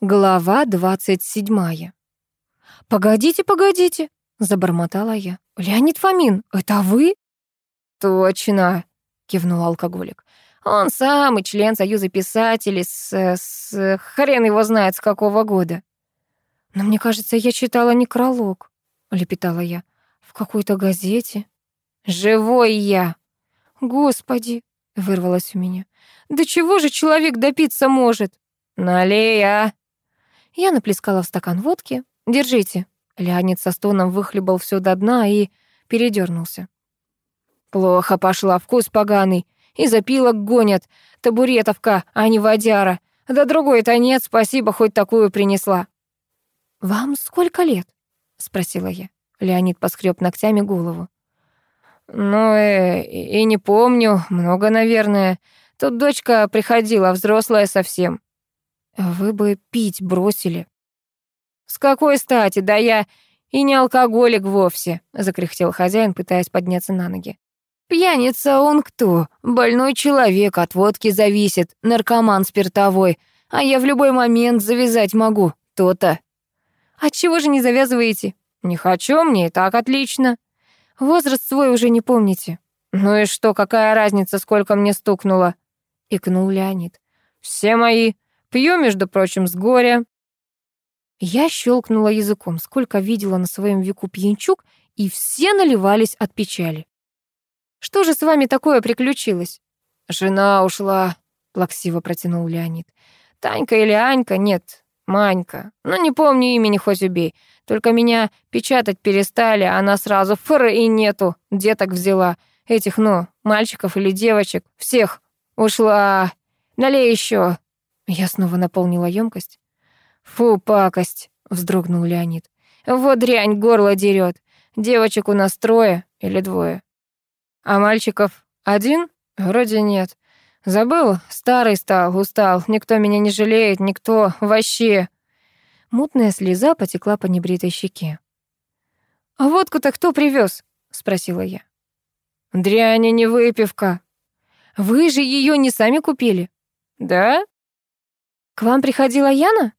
Глава двадцать седьмая. «Погодите, погодите», — забормотала я. «Леонид Фомин, это вы?» «Точно», — кивнул алкоголик. «Он самый член Союза писателей с, с... хрен его знает с какого года». «Но мне кажется, я читала некролог», — лепетала я. «В какой-то газете». «Живой я!» «Господи!» — вырвалось у меня. «Да чего же человек допиться может?» «Налей, а!» Я наплескала в стакан водки. «Держите». Леонид со стоном выхлебал все до дна и передернулся. «Плохо пошла, вкус поганый. И запилок гонят. Табуретовка, а не водяра. Да другой-то нет, спасибо, хоть такую принесла». «Вам сколько лет?» — спросила я. Леонид поскреб ногтями голову. «Ну, э, и не помню, много, наверное. Тут дочка приходила, взрослая совсем. Вы бы пить бросили. С какой стати? Да я и не алкоголик вовсе, закряхтел хозяин, пытаясь подняться на ноги. Пьяница он кто? Больной человек, от водки зависит, наркоман спиртовой. А я в любой момент завязать могу, то-то. Отчего же не завязываете? Не хочу, мне так отлично. Возраст свой уже не помните. Ну и что, какая разница, сколько мне стукнуло? Икнул Леонид. Все мои. Пью, между прочим, с горя». Я щелкнула языком, сколько видела на своем веку пьянчук, и все наливались от печали. «Что же с вами такое приключилось?» «Жена ушла», — плаксиво протянул Леонид. «Танька или Анька? Нет, Манька. Ну, не помню имени, хоть убей. Только меня печатать перестали, она сразу фыр и нету. Деток взяла. Этих, ну, мальчиков или девочек. Всех. Ушла. Налей еще. Я снова наполнила емкость. «Фу, пакость!» — вздрогнул Леонид. «Вот дрянь, горло дерет. Девочек у нас трое или двое. А мальчиков один? Вроде нет. Забыл? Старый стал, устал. Никто меня не жалеет, никто вообще...» Мутная слеза потекла по небритой щеке. «А водку-то кто привез? спросила я. «Дрянь, не выпивка». «Вы же ее не сами купили?» «Да? «К вам приходила Яна?»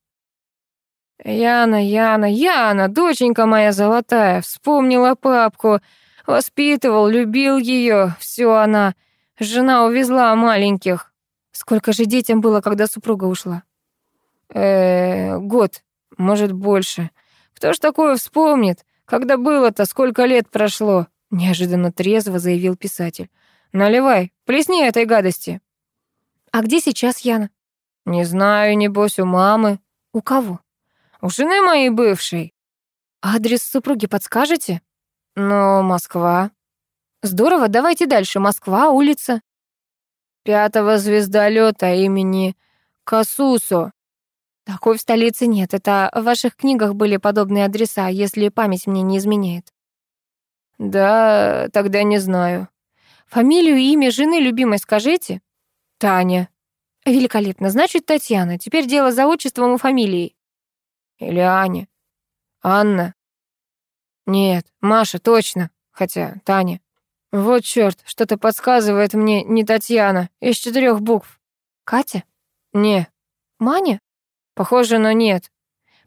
«Яна, Яна, Яна, доченька моя золотая, вспомнила папку, воспитывал, любил ее, все она. Жена увезла маленьких». «Сколько же детям было, когда супруга ушла?» э, -э год, может, больше. Кто ж такое вспомнит? Когда было-то, сколько лет прошло?» Неожиданно трезво заявил писатель. «Наливай, плесни этой гадости». «А где сейчас Яна?» «Не знаю, небось, у мамы». «У кого?» «У жены моей бывшей». «Адрес супруги подскажете?» «Ну, Москва». «Здорово, давайте дальше. Москва, улица». «Пятого звездолета имени Касусо». «Такой в столице нет. Это в ваших книгах были подобные адреса, если память мне не изменяет». «Да, тогда не знаю». «Фамилию и имя жены любимой скажите?» «Таня». Великолепно. Значит, Татьяна. Теперь дело за отчеством и фамилией. Или Аня. Анна. Нет, Маша, точно. Хотя Таня. Вот чёрт, что-то подсказывает мне не Татьяна. Из четырех букв. Катя? Не. Маня? Похоже, но нет.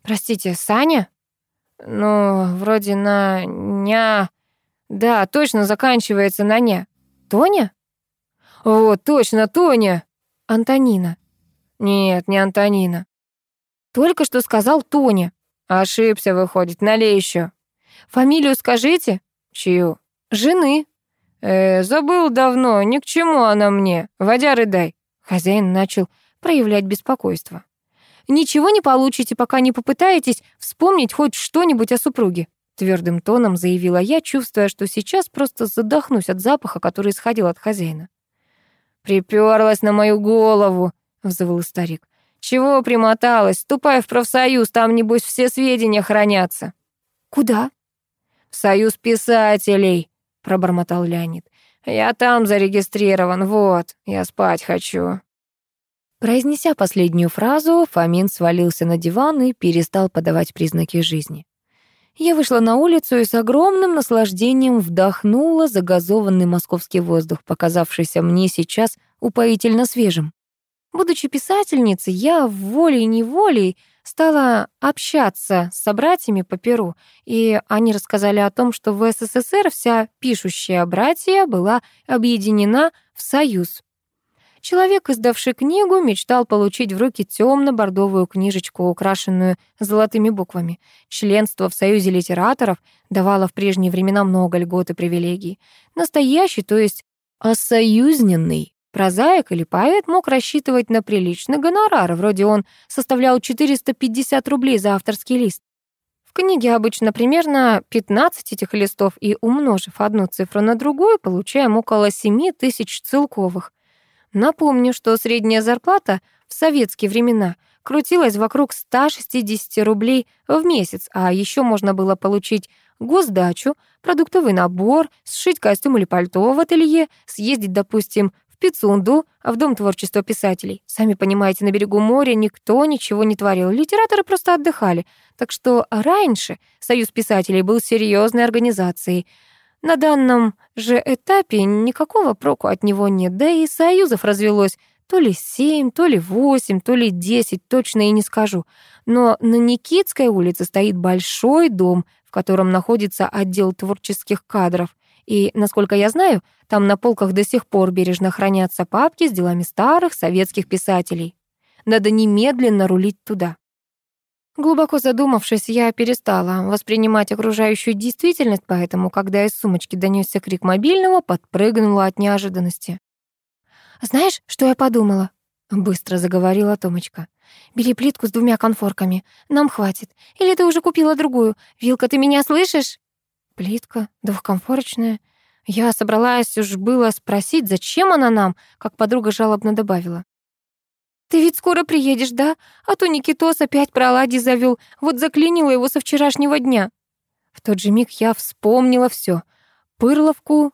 Простите, Саня? Ну, вроде на ня. Да, точно заканчивается на ня. Тоня? Вот, точно, Тоня. Антонина. Нет, не Антонина. Только что сказал Тоня. Ошибся, выходит, налей еще. Фамилию скажите? Чью? Жены. Э, забыл давно, ни к чему она мне. Водяры дай. Хозяин начал проявлять беспокойство. Ничего не получите, пока не попытаетесь вспомнить хоть что-нибудь о супруге. Твердым тоном заявила я, чувствуя, что сейчас просто задохнусь от запаха, который исходил от хозяина. «Припёрлась на мою голову», — взвыл старик. «Чего примоталась? Ступай в профсоюз, там, небось, все сведения хранятся». «Куда?» «В союз писателей», — пробормотал Леонид. «Я там зарегистрирован, вот, я спать хочу». Произнеся последнюю фразу, Фомин свалился на диван и перестал подавать признаки жизни. Я вышла на улицу и с огромным наслаждением вдохнула загазованный московский воздух, показавшийся мне сейчас упоительно свежим. Будучи писательницей, я волей-неволей стала общаться с собратьями по Перу, и они рассказали о том, что в СССР вся пишущая братья была объединена в союз. Человек, издавший книгу, мечтал получить в руки темно-бордовую книжечку, украшенную золотыми буквами. Членство в Союзе литераторов давало в прежние времена много льгот и привилегий. Настоящий, то есть осоюзненный прозаик или поэт мог рассчитывать на приличный гонорар, вроде он составлял 450 рублей за авторский лист. В книге обычно примерно 15 этих листов, и умножив одну цифру на другую, получаем около 7 тысяч целковых. Напомню, что средняя зарплата в советские времена крутилась вокруг 160 рублей в месяц, а еще можно было получить госдачу, продуктовый набор, сшить костюм или пальто в ателье, съездить, допустим, в Пицунду, в Дом творчества писателей. Сами понимаете, на берегу моря никто ничего не творил, литераторы просто отдыхали. Так что раньше Союз писателей был серьезной организацией — на данном же этапе никакого проку от него нет, да и союзов развелось то ли семь, то ли восемь, то ли десять, точно и не скажу. Но на Никитской улице стоит большой дом, в котором находится отдел творческих кадров. И, насколько я знаю, там на полках до сих пор бережно хранятся папки с делами старых советских писателей. Надо немедленно рулить туда. Глубоко задумавшись, я перестала воспринимать окружающую действительность, поэтому, когда из сумочки донёсся крик мобильного, подпрыгнула от неожиданности. «Знаешь, что я подумала?» — быстро заговорила Томочка. «Бери плитку с двумя конфорками. Нам хватит. Или ты уже купила другую? Вилка, ты меня слышишь?» «Плитка? Двухконфорочная?» Я собралась уж было спросить, зачем она нам, как подруга жалобно добавила. «Ты ведь скоро приедешь, да? А то Никитос опять про оладьи завёл. Вот заклинила его со вчерашнего дня». В тот же миг я вспомнила всё: Пырловку,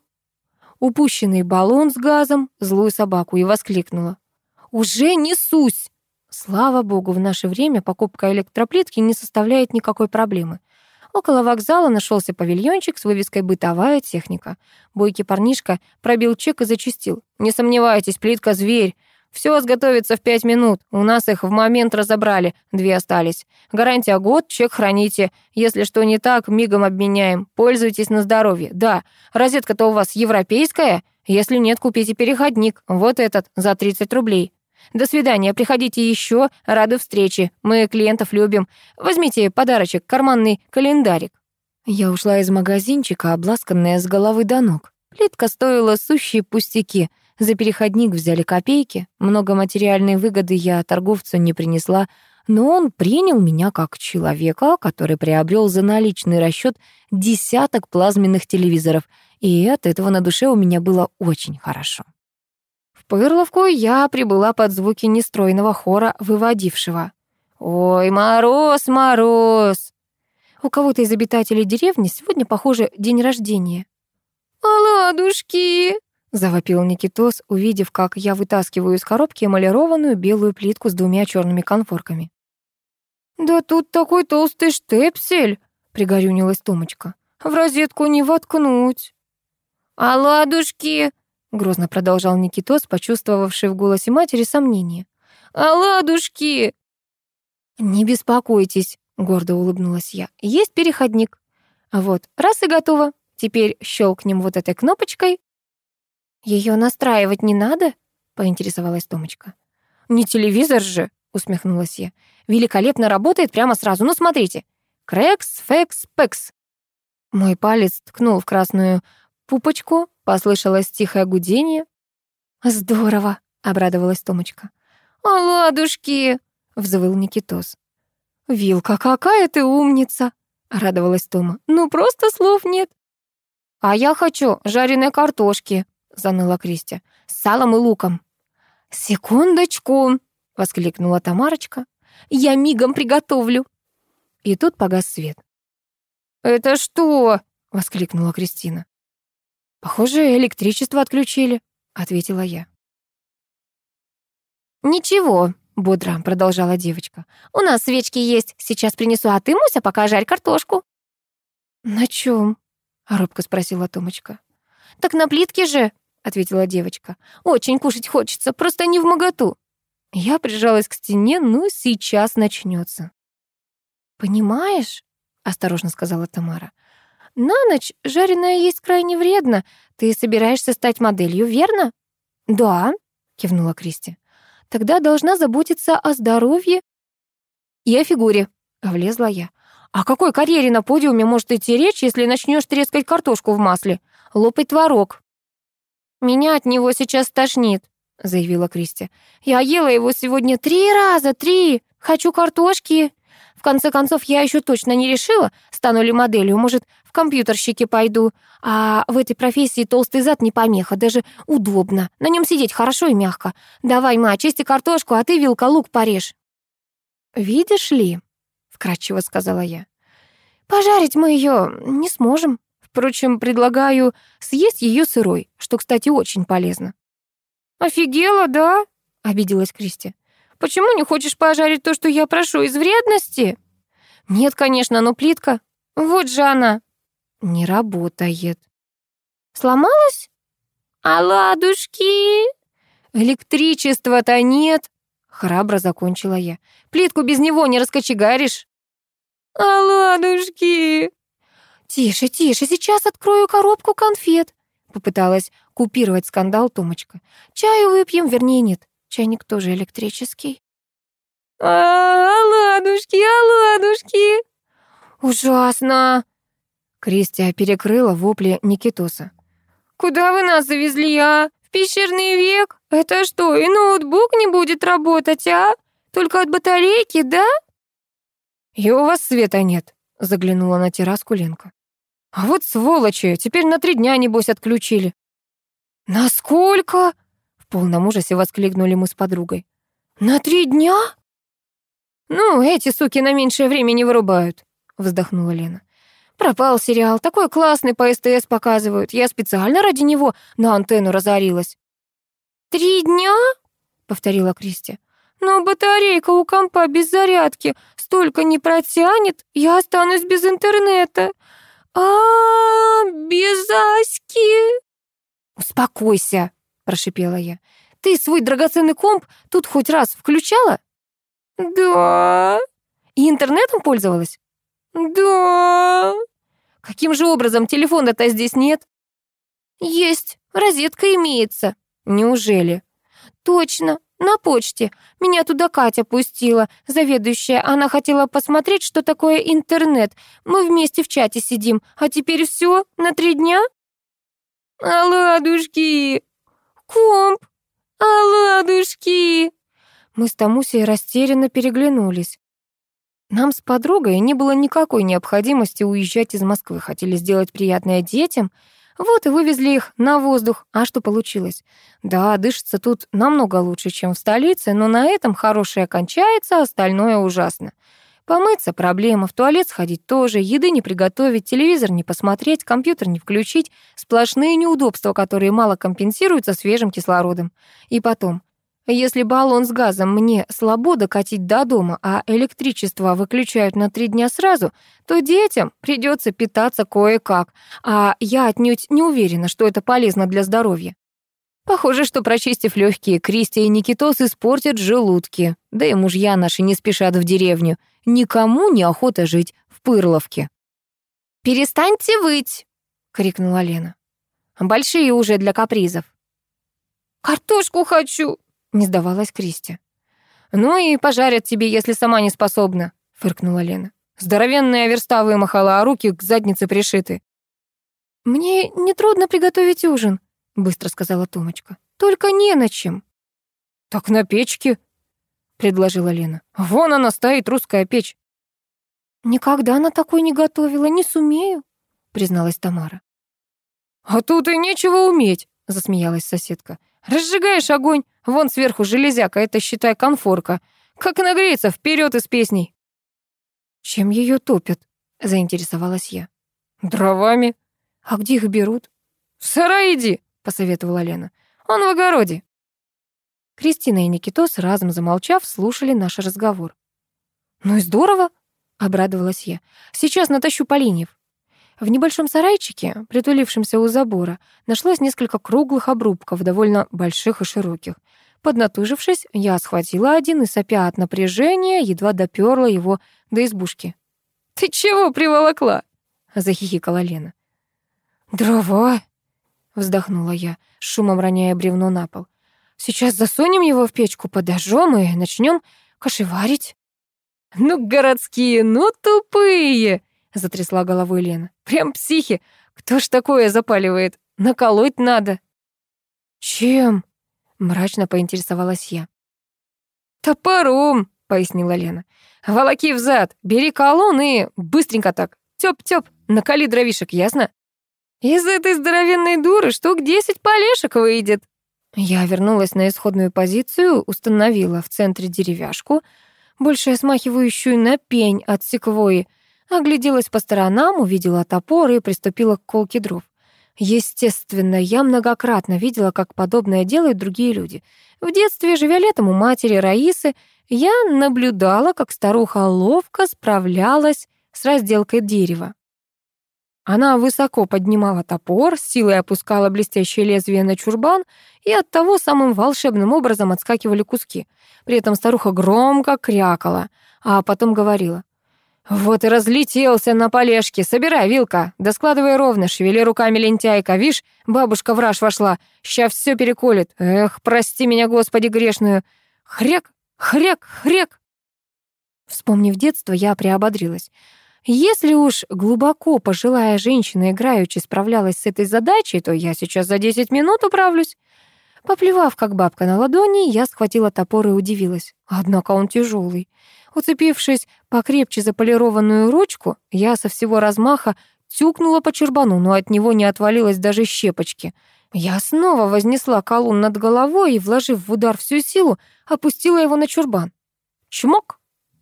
упущенный баллон с газом, злую собаку и воскликнула. «Уже несусь!» Слава богу, в наше время покупка электроплитки не составляет никакой проблемы. Около вокзала нашелся павильончик с вывеской «Бытовая техника». Бойкий парнишка пробил чек и зачистил. «Не сомневайтесь, плитка — зверь. Все сготовится в пять минут. У нас их в момент разобрали, две остались. Гарантия год, чек храните. Если что не так, мигом обменяем. Пользуйтесь на здоровье. Да, розетка-то у вас европейская? Если нет, купите переходник. Вот этот, за 30 рублей. До свидания, приходите еще, рады встрече. Мы клиентов любим. Возьмите подарочек, карманный календарик. Я ушла из магазинчика, обласканная с головы до ног. Плитка стоила сущие пустяки — за переходник взяли копейки. Много материальной выгоды я торговцу не принесла, но он принял меня как человека, который приобрел за наличный расчет десяток плазменных телевизоров, и от этого на душе у меня было очень хорошо. В Пырловку я прибыла под звуки нестройного хора, выводившего «Ой, мороз, мороз!» У кого-то из обитателей деревни сегодня, похоже, день рождения. «Оладушки!» Завопил Никитос, увидев, как я вытаскиваю из коробки эмалированную белую плитку с двумя черными конфорками. «Да тут такой толстый штепсель!» — пригорюнилась Томочка. «В розетку не воткнуть!» «Оладушки!» — грозно продолжал Никитос, почувствовавший в голосе матери сомнение. «Оладушки!» «Не беспокойтесь», — гордо улыбнулась я. «Есть переходник. Вот, раз и готово. Теперь щелкнем вот этой кнопочкой, Ее настраивать не надо? поинтересовалась Томочка. Не телевизор же, усмехнулась я. Великолепно работает прямо сразу. Ну, смотрите. Крекс, фекс, пекс. Мой палец ткнул в красную пупочку, послышалось тихое гудение. Здорово, обрадовалась Томочка. «Оладушки!» — взвыл Никитос. «Вилка, какая ты умница!» — радовалась Тома. «Ну, просто слов нет». «А я хочу жареной картошки», заныла Кристи. «С салом и луком». «Секундочку!» — воскликнула Тамарочка. «Я мигом приготовлю». И тут погас свет. «Это что?» — воскликнула Кристина. «Похоже, электричество отключили», — ответила я. «Ничего», — бодро продолжала девочка. «У нас свечки есть, сейчас принесу, а ты, Муся, пока жарь картошку». «На чем? робко спросила Томочка. «Так на плитке же», — ответила девочка. «Очень кушать хочется, просто не в моготу». Я прижалась к стене, ну сейчас начнется. «Понимаешь?» — осторожно сказала Тамара. «На ночь жареное есть крайне вредно. Ты собираешься стать моделью, верно?» «Да», — кивнула Кристи. «Тогда должна заботиться о здоровье и о фигуре», — влезла я. «О какой карьере на подиуме может идти речь, если начнешь трескать картошку в масле, лопать творог?» «Меня от него сейчас тошнит», — заявила Кристи. «Я ела его сегодня три раза, три. Хочу картошки. В конце концов, я еще точно не решила, стану ли моделью. Может, в компьютерщики пойду. А в этой профессии толстый зад не помеха, даже удобно. На нем сидеть хорошо и мягко. Давай, ма, чисти картошку, а ты вилка лук порежь». «Видишь ли», — вкратчиво сказала я, — «пожарить мы ее не сможем. Впрочем, предлагаю съесть ее сырой, что, кстати, очень полезно». «Офигела, да?» — обиделась Кристи. «Почему не хочешь пожарить то, что я прошу, из вредности?» «Нет, конечно, но плитка...» «Вот же она!» «Не работает». «Сломалась?» «А ладушки?» «Электричества-то нет!» Храбро закончила я. «Плитку без него не раскочегаришь». «А ладушки?» «Тише, тише, сейчас открою коробку конфет», попыталась купировать скандал Томочка. «Чаю выпьем, вернее, нет. Чайник тоже электрический». «А, ладушки, а ладушки!» «Ужасно!» Кристия перекрыла вопли Никитоса. «Куда вы нас завезли, а? В пещерный век? Это что, и ноутбук не будет работать, а? Только от батарейки, да?» «И у вас света нет», — заглянула на терраску Ленка. «А вот сволочи, теперь на три дня, небось, отключили». «Насколько?» — в полном ужасе воскликнули мы с подругой. «На три дня?» «Ну, эти суки на меньшее время не вырубают», — вздохнула Лена. «Пропал сериал, такой классный по СТС показывают. Я специально ради него на антенну разорилась». «Три дня?» — повторила Кристи. «Но батарейка у компа без зарядки столько не протянет, я останусь без интернета. А, без Аськи!» «Успокойся», — прошипела я. «Ты свой драгоценный комп тут хоть раз включала?» «Да». «И интернетом пользовалась?» «Да». «Каким же образом? Телефона-то здесь нет?» «Есть, розетка имеется». «Неужели?» «Точно, на почте. Меня туда Катя пустила, заведующая. Она хотела посмотреть, что такое интернет. Мы вместе в чате сидим. А теперь все на три дня?» «Оладушки! Комп! Оладушки!» Мы с Тамусей растерянно переглянулись. Нам с подругой не было никакой необходимости уезжать из Москвы. Хотели сделать приятное детям, вот и вывезли их на воздух. А что получилось? Да, дышится тут намного лучше, чем в столице, но на этом хорошее кончается, остальное ужасно. Помыться — проблема, в туалет сходить тоже, еды не приготовить, телевизор не посмотреть, компьютер не включить. Сплошные неудобства, которые мало компенсируются свежим кислородом. И потом, если баллон с газом мне слабо докатить до дома, а электричество выключают на три дня сразу, то детям придется питаться кое-как, а я отнюдь не уверена, что это полезно для здоровья. Похоже, что, прочистив легкие, Кристи и Никитос испортят желудки. Да и мужья наши не спешат в деревню. Никому не охота жить в Пырловке. «Перестаньте выть!» — крикнула Лена. «Большие уже для капризов». «Картошку хочу!» — не сдавалась Кристи. «Ну и пожарят тебе, если сама не способна», — фыркнула Лена. Здоровенная верста вымахала, а руки к заднице пришиты. «Мне нетрудно приготовить ужин», быстро сказала Томочка. Только не на чем. Так на печке, предложила Лена. Вон она стоит, русская печь. Никогда на такой не готовила, не сумею, призналась Тамара. А тут и нечего уметь, засмеялась соседка. Разжигаешь огонь, вон сверху железяка, это, считай, конфорка. Как нагреется, вперед из песней. Чем ее топят? заинтересовалась я. Дровами. А где их берут? В сарай иди, посоветовала Лена. «Он в огороде». Кристина и Никитос, разом замолчав, слушали наш разговор. «Ну и здорово!» — обрадовалась я. «Сейчас натащу поленьев». В небольшом сарайчике, притулившемся у забора, нашлось несколько круглых обрубков, довольно больших и широких. Поднатужившись, я схватила один и, сопя от напряжения, едва доперла его до избушки. «Ты чего приволокла?» — захихикала Лена. «Дрова!» — вздохнула я, шумом роняя бревно на пол. «Сейчас засунем его в печку, подожжем и начнем кашеварить». «Ну, городские, ну, тупые!» — затрясла головой Лена. «Прям психи! Кто ж такое запаливает? Наколоть надо!» «Чем?» — мрачно поинтересовалась я. «Топором!» — пояснила Лена. «Волоки взад, бери колонн и быстренько так. Тёп-тёп, накали дровишек, ясно? Из этой здоровенной дуры штук десять полешек выйдет». Я вернулась на исходную позицию, установила в центре деревяшку, больше смахивающую на пень от секвои, огляделась по сторонам, увидела топор и приступила к колке дров. Естественно, я многократно видела, как подобное делают другие люди. В детстве, живя летом у матери Раисы, я наблюдала, как старуха ловко справлялась с разделкой дерева. Она высоко поднимала топор, с силой опускала блестящее лезвие на чурбан, и от того самым волшебным образом отскакивали куски. При этом старуха громко крякала, а потом говорила. «Вот и разлетелся на полежке. Собирай, вилка. Да складывай ровно, шевели руками лентяйка. Вишь, бабушка в раж вошла. Ща все переколет. Эх, прости меня, Господи, грешную. Хряк, хряк, хряк». Вспомнив детство, я приободрилась. Если уж глубоко пожилая женщина играючи справлялась с этой задачей, то я сейчас за 10 минут управлюсь. Поплевав, как бабка на ладони, я схватила топор и удивилась. Однако он тяжелый. Уцепившись покрепче за полированную ручку, я со всего размаха тюкнула по чурбану, но от него не отвалилось даже щепочки. Я снова вознесла колун над головой и, вложив в удар всю силу, опустила его на чурбан. Чмок!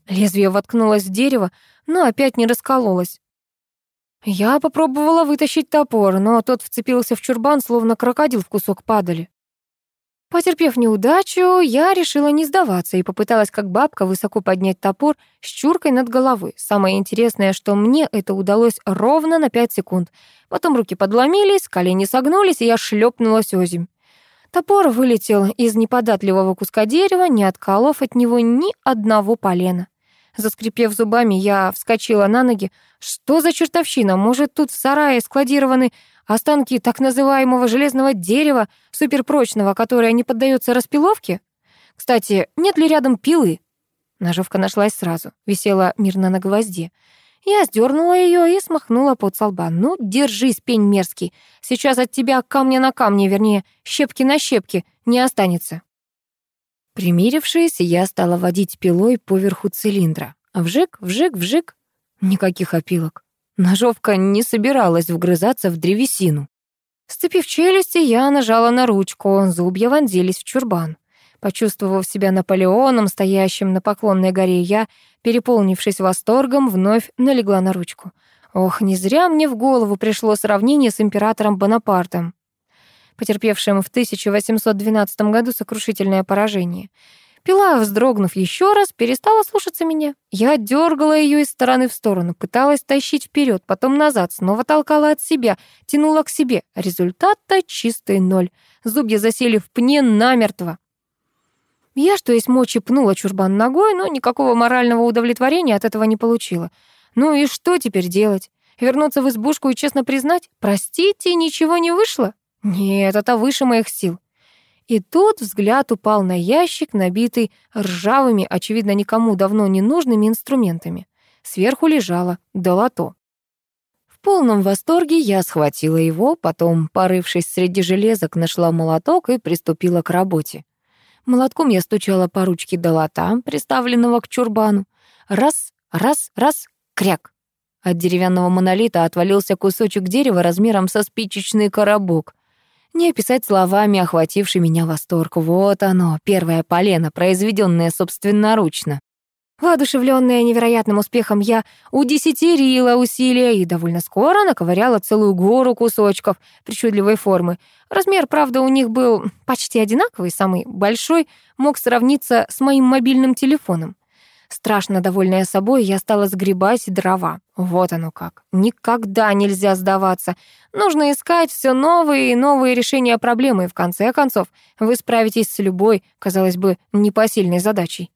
Лезвие воткнулось в дерево, но опять не раскололось. Я попробовала вытащить топор, но тот вцепился в чурбан, словно крокодил в кусок падали. Потерпев неудачу, я решила не сдаваться и попыталась, как бабка, высоко поднять топор с чуркой над головой. Самое интересное, что мне это удалось ровно на пять секунд. Потом руки подломились, колени согнулись, и я шлепнулась озимь. Топор вылетел из неподатливого куска дерева, не отколов от него ни одного полена. Заскрипев зубами, я вскочила на ноги. Что за чертовщина? Может, тут в сарае складированы Останки так называемого железного дерева, суперпрочного, которое не поддается распиловке? Кстати, нет ли рядом пилы? Ножовка нашлась сразу, висела мирно на гвозде. Я сдернула ее и смахнула под со лба. «Ну, держись, пень мерзкий. Сейчас от тебя камня на камне, вернее, щепки на щепки не останется». Примирившись, я стала водить пилой поверху цилиндра. Вжик, вжик, вжик. Никаких опилок. Ножовка не собиралась вгрызаться в древесину. Сцепив челюсти, я нажала на ручку, зубья вонзились в чурбан. Почувствовав себя Наполеоном, стоящим на поклонной горе, я, переполнившись восторгом, вновь налегла на ручку. Ох, не зря мне в голову пришло сравнение с императором Бонапартом, потерпевшим в 1812 году сокрушительное поражение. Пила, вздрогнув еще раз, перестала слушаться меня. Я дергала ее из стороны в сторону, пыталась тащить вперед, потом назад, снова толкала от себя, тянула к себе. Результат-то чистый ноль. Зубья засели в пне намертво. Я, что есть мочи, пнула чурбан ногой, но никакого морального удовлетворения от этого не получила. Ну и что теперь делать? Вернуться в избушку и честно признать, простите, ничего не вышло? Нет, это выше моих сил. И тут взгляд упал на ящик, набитый ржавыми, очевидно, никому давно не нужными инструментами. Сверху лежало долото. В полном восторге я схватила его, потом, порывшись среди железок, нашла молоток и приступила к работе. Молотком я стучала по ручке долота, приставленного к чурбану. Раз, раз, раз, кряк. От деревянного монолита отвалился кусочек дерева размером со спичечный коробок. Не описать словами охвативший меня восторг. Вот оно, первое полено, произведенное собственноручно. Воодушевленная невероятным успехом, я удесятерила усилия и довольно скоро наковыряла целую гору кусочков причудливой формы. Размер, правда, у них был почти одинаковый, самый большой мог сравниться с моим мобильным телефоном. Страшно довольная собой, я стала сгребать дрова. Вот оно как. Никогда нельзя сдаваться. Нужно искать все новые и новые решения проблемы, и в конце концов вы справитесь с любой, казалось бы, непосильной задачей.